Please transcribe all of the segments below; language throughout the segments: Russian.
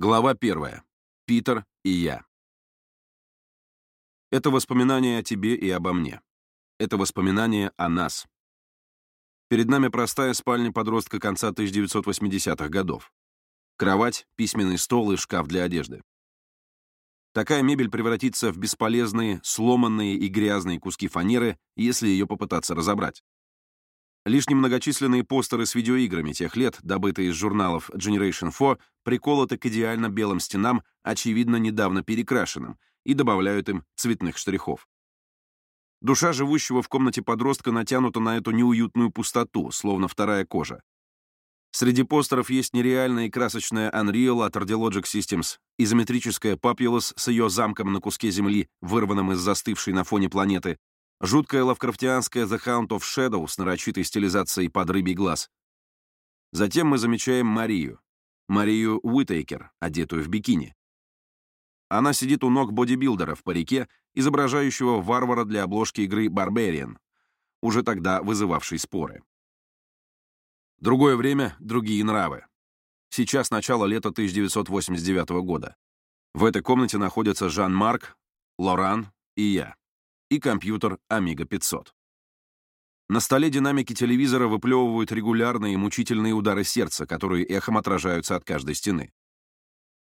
Глава первая. Питер и я. Это воспоминание о тебе и обо мне. Это воспоминание о нас. Перед нами простая спальня подростка конца 1980-х годов. Кровать, письменный стол и шкаф для одежды. Такая мебель превратится в бесполезные, сломанные и грязные куски фанеры, если ее попытаться разобрать. Лишь немногочисленные постеры с видеоиграми тех лет, добытые из журналов Generation 4, приколоты к идеально белым стенам, очевидно, недавно перекрашенным, и добавляют им цветных штрихов. Душа живущего в комнате подростка натянута на эту неуютную пустоту, словно вторая кожа. Среди постеров есть нереальная и красочная Unreal от Ardilogic Systems, изометрическая Papulous с ее замком на куске земли, вырванном из застывшей на фоне планеты, Жуткая лавкрафтианская The Hound of Shadow с нарочитой стилизацией под рыбий глаз. Затем мы замечаем Марию. Марию Уитейкер, одетую в бикини. Она сидит у ног бодибилдера в парике, изображающего варвара для обложки игры Barbarian, уже тогда вызывавшей споры. Другое время, другие нравы. Сейчас начало лета 1989 года. В этой комнате находятся Жан-Марк, Лоран и я и компьютер Amiga 500. На столе динамики телевизора выплевывают регулярные мучительные удары сердца, которые эхом отражаются от каждой стены.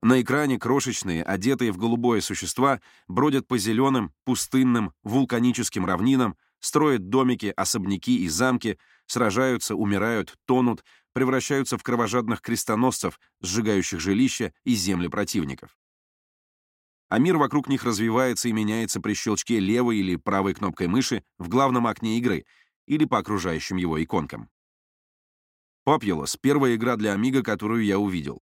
На экране крошечные, одетые в голубое существа, бродят по зеленым, пустынным, вулканическим равнинам, строят домики, особняки и замки, сражаются, умирают, тонут, превращаются в кровожадных крестоносцев, сжигающих жилища и земли противников а мир вокруг них развивается и меняется при щелчке левой или правой кнопкой мыши в главном окне игры или по окружающим его иконкам. Populous — первая игра для Amiga, которую я увидел.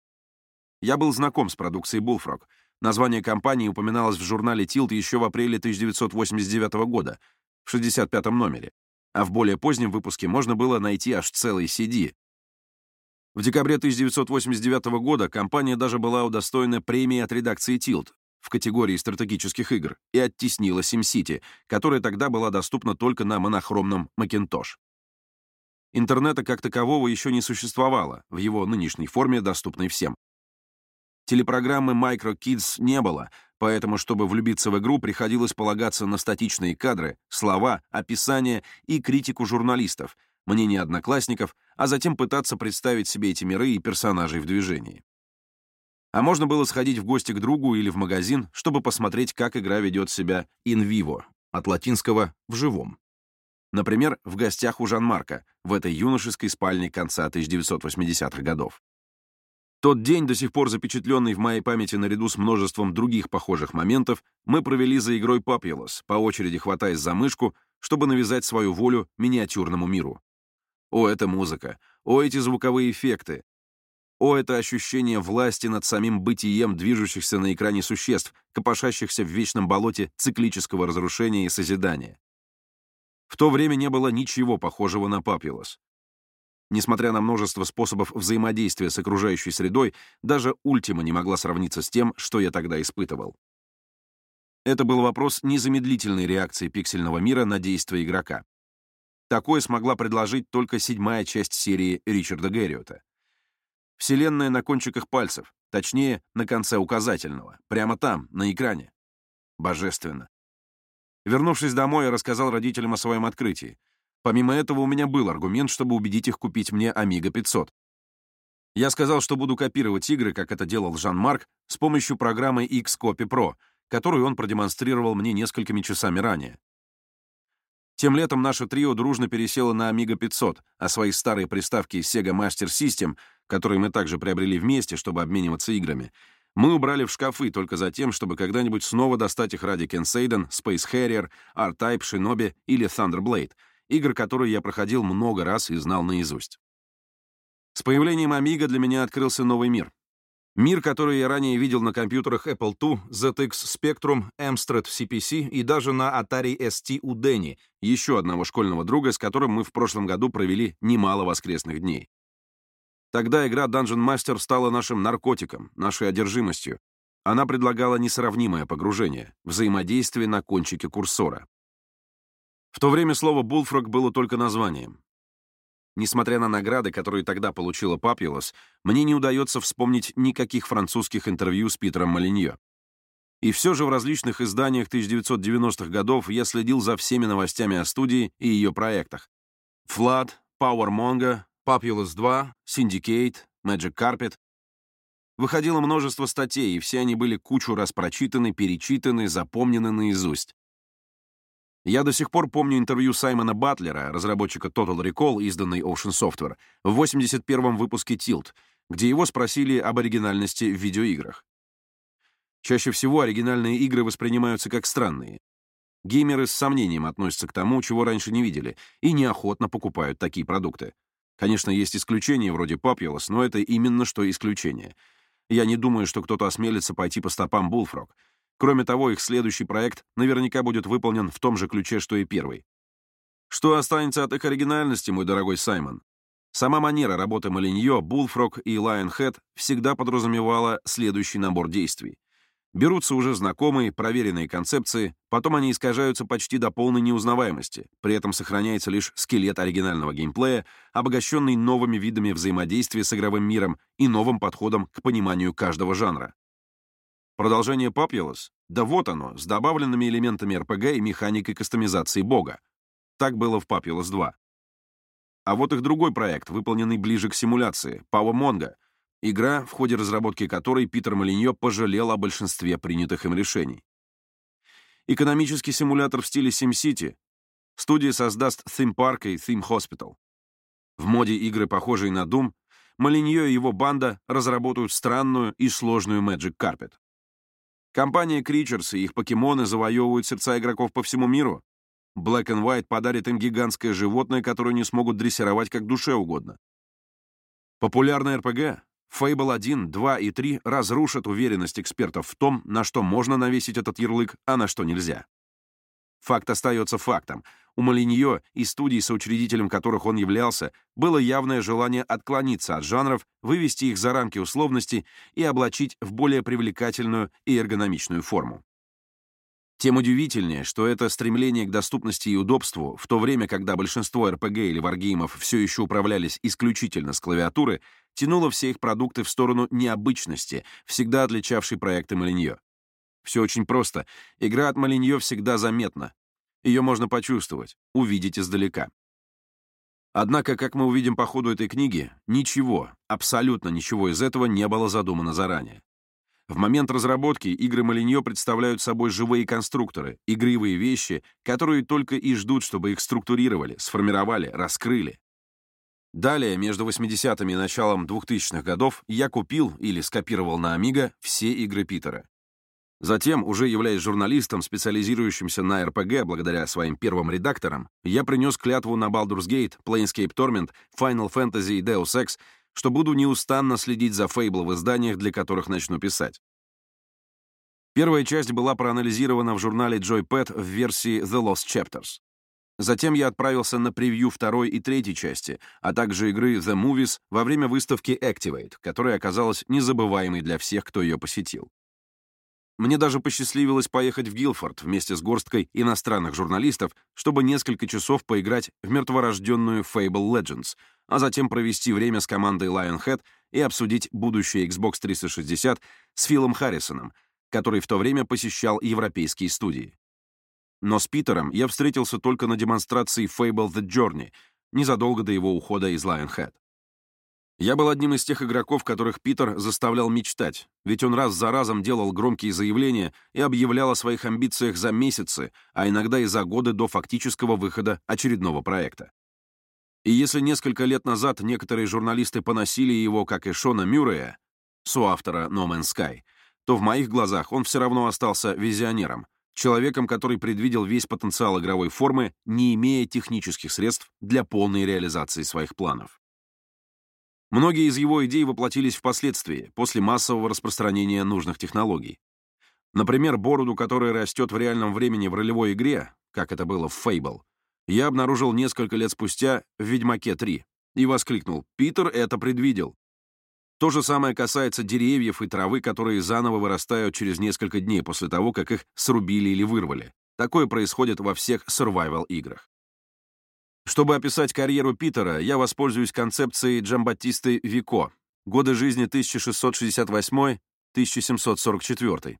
Я был знаком с продукцией Bullfrog. Название компании упоминалось в журнале Tilt еще в апреле 1989 года, в 65-м номере, а в более позднем выпуске можно было найти аж целый CD. В декабре 1989 года компания даже была удостоена премии от редакции Tilt в категории стратегических игр и оттеснила SimCity, которая тогда была доступна только на монохромном Macintosh. Интернета как такового еще не существовало, в его нынешней форме доступной всем. Телепрограммы Micro Kids не было, поэтому, чтобы влюбиться в игру, приходилось полагаться на статичные кадры, слова, описания и критику журналистов, мнение одноклассников, а затем пытаться представить себе эти миры и персонажей в движении. А можно было сходить в гости к другу или в магазин, чтобы посмотреть, как игра ведет себя in vivo, от латинского «в живом». Например, в гостях у Жан-Марка, в этой юношеской спальне конца 1980-х годов. Тот день, до сих пор запечатленный в моей памяти наряду с множеством других похожих моментов, мы провели за игрой Populous, по очереди хватаясь за мышку, чтобы навязать свою волю миниатюрному миру. О, эта музыка! О, эти звуковые эффекты! О, это ощущение власти над самим бытием движущихся на экране существ, копошащихся в вечном болоте циклического разрушения и созидания. В то время не было ничего похожего на Папилос. Несмотря на множество способов взаимодействия с окружающей средой, даже Ультима не могла сравниться с тем, что я тогда испытывал. Это был вопрос незамедлительной реакции пиксельного мира на действия игрока. Такое смогла предложить только седьмая часть серии Ричарда Герриота. Вселенная на кончиках пальцев, точнее, на конце указательного, прямо там, на экране. Божественно. Вернувшись домой, я рассказал родителям о своем открытии. Помимо этого, у меня был аргумент, чтобы убедить их купить мне Amiga 500. Я сказал, что буду копировать игры, как это делал Жан-Марк, с помощью программы Xcopy Pro, которую он продемонстрировал мне несколькими часами ранее. Тем летом наше трио дружно пересело на Amiga 500, а свои старые приставки Sega Master System которые мы также приобрели вместе, чтобы обмениваться играми, мы убрали в шкафы только за тем, чтобы когда-нибудь снова достать их ради Ken Сейден, Space Harrier, R-Type, Shinobi или Thunderblade, игр, которые я проходил много раз и знал наизусть. С появлением Amiga для меня открылся новый мир. Мир, который я ранее видел на компьютерах Apple II, ZX Spectrum, Amstrad CPC и даже на Atari ST у Дэнни, еще одного школьного друга, с которым мы в прошлом году провели немало воскресных дней. Тогда игра Dungeon Master стала нашим наркотиком, нашей одержимостью. Она предлагала несравнимое погружение, взаимодействие на кончике курсора. В то время слово «Bullfrog» было только названием. Несмотря на награды, которые тогда получила Папилос, мне не удается вспомнить никаких французских интервью с Питером Малиньо. И все же в различных изданиях 1990-х годов я следил за всеми новостями о студии и ее проектах. Flood, Power Mongo, Populous 2, Syndicate, Magic Carpet. Выходило множество статей, и все они были кучу раз прочитаны, перечитаны, запомнены наизусть. Я до сих пор помню интервью Саймона Батлера, разработчика Total Recall, изданной Ocean Software, в 81-м выпуске Tilt, где его спросили об оригинальности в видеоиграх. Чаще всего оригинальные игры воспринимаются как странные. Геймеры с сомнением относятся к тому, чего раньше не видели, и неохотно покупают такие продукты. Конечно, есть исключения вроде Populous, но это именно что исключение. Я не думаю, что кто-то осмелится пойти по стопам Bullfrog. Кроме того, их следующий проект наверняка будет выполнен в том же ключе, что и первый. Что останется от их оригинальности, мой дорогой Саймон? Сама манера работы Малиньо, Bullfrog и Lionhead всегда подразумевала следующий набор действий. Берутся уже знакомые, проверенные концепции, потом они искажаются почти до полной неузнаваемости, при этом сохраняется лишь скелет оригинального геймплея, обогащенный новыми видами взаимодействия с игровым миром и новым подходом к пониманию каждого жанра. Продолжение Populous? Да вот оно, с добавленными элементами RPG и механикой кастомизации бога. Так было в Populous 2. А вот их другой проект, выполненный ближе к симуляции, Power Mongo — Игра, в ходе разработки которой Питер Молиньо пожалел о большинстве принятых им решений. Экономический симулятор в стиле SimCity. Студия создаст Theme Park и Theme Hospital. В моде игры, похожей на Doom, Молиньо и его банда разработают странную и сложную Magic Carpet. Компания Creatures и их покемоны завоевывают сердца игроков по всему миру. Black and White подарит им гигантское животное, которое не смогут дрессировать как душе угодно. Популярный РПГ Fable 1, 2 и 3 разрушат уверенность экспертов в том, на что можно навесить этот ярлык, а на что нельзя. Факт остается фактом. У Малиньо и студий, соучредителем которых он являлся, было явное желание отклониться от жанров, вывести их за рамки условности и облачить в более привлекательную и эргономичную форму. Тем удивительнее, что это стремление к доступности и удобству, в то время, когда большинство РПГ или варгеймов все еще управлялись исключительно с клавиатуры, тянуло все их продукты в сторону необычности, всегда отличавшей проекты Малиньо. Все очень просто. Игра от Малиньо всегда заметна. Ее можно почувствовать, увидеть издалека. Однако, как мы увидим по ходу этой книги, ничего, абсолютно ничего из этого не было задумано заранее. В момент разработки игры Малиньо представляют собой живые конструкторы, игривые вещи, которые только и ждут, чтобы их структурировали, сформировали, раскрыли. Далее, между 80-ми и началом 2000-х годов, я купил или скопировал на Amiga все игры Питера. Затем, уже являясь журналистом, специализирующимся на RPG благодаря своим первым редакторам, я принес клятву на Baldur's Gate, Planescape Torment, Final Fantasy и Deus Ex, что буду неустанно следить за Fable в изданиях, для которых начну писать. Первая часть была проанализирована в журнале Joy Pet в версии The Lost Chapters. Затем я отправился на превью второй и третьей части, а также игры The Movies во время выставки Activate, которая оказалась незабываемой для всех, кто ее посетил. Мне даже посчастливилось поехать в Гилфорд вместе с горсткой иностранных журналистов, чтобы несколько часов поиграть в мертворожденную Fable Legends, а затем провести время с командой Lionhead и обсудить будущее Xbox 360 с Филом Харрисоном, который в то время посещал европейские студии. Но с Питером я встретился только на демонстрации Fable The Journey, незадолго до его ухода из Lionhead. Я был одним из тех игроков, которых Питер заставлял мечтать, ведь он раз за разом делал громкие заявления и объявлял о своих амбициях за месяцы, а иногда и за годы до фактического выхода очередного проекта. И если несколько лет назад некоторые журналисты поносили его, как и Шона Мюррея, соавтора No Man's Sky, то в моих глазах он все равно остался визионером, человеком, который предвидел весь потенциал игровой формы, не имея технических средств для полной реализации своих планов. Многие из его идей воплотились впоследствии, после массового распространения нужных технологий. Например, бороду, которая растет в реальном времени в ролевой игре, как это было в Fable, я обнаружил несколько лет спустя в «Ведьмаке 3» и воскликнул «Питер это предвидел». То же самое касается деревьев и травы, которые заново вырастают через несколько дней после того, как их срубили или вырвали. Такое происходит во всех survival-играх. Чтобы описать карьеру Питера, я воспользуюсь концепцией Джамбаттисты Вико, годы жизни 1668-1744,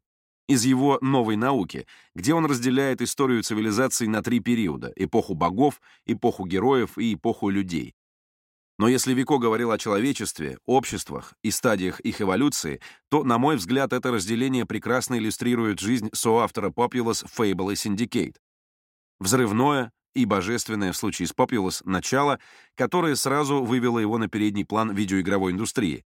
из его «Новой науки», где он разделяет историю цивилизации на три периода — эпоху богов, эпоху героев и эпоху людей. Но если Вико говорил о человечестве, обществах и стадиях их эволюции, то, на мой взгляд, это разделение прекрасно иллюстрирует жизнь соавтора Populous, Fable и Syndicate. Взрывное, и божественное в случае с Populous начало, которое сразу вывело его на передний план видеоигровой индустрии.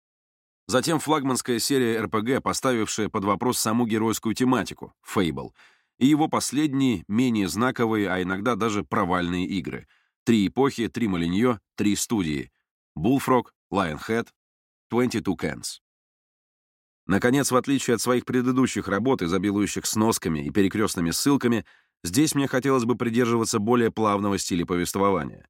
Затем флагманская серия RPG, поставившая под вопрос саму геройскую тематику — Fable, и его последние, менее знаковые, а иногда даже провальные игры. Три эпохи, три Молиньо, три студии — Bullfrog, Lionhead, 22 Cans. Наконец, в отличие от своих предыдущих работ, изобилующих сносками и перекрестными ссылками, Здесь мне хотелось бы придерживаться более плавного стиля повествования.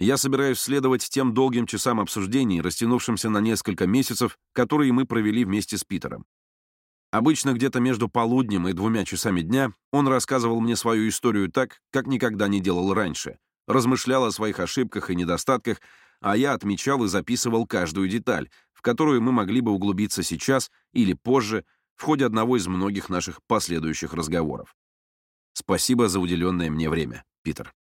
Я собираюсь следовать тем долгим часам обсуждений, растянувшимся на несколько месяцев, которые мы провели вместе с Питером. Обычно где-то между полуднем и двумя часами дня он рассказывал мне свою историю так, как никогда не делал раньше, размышлял о своих ошибках и недостатках, а я отмечал и записывал каждую деталь, в которую мы могли бы углубиться сейчас или позже в ходе одного из многих наших последующих разговоров. Спасибо за уделенное мне время, Питер.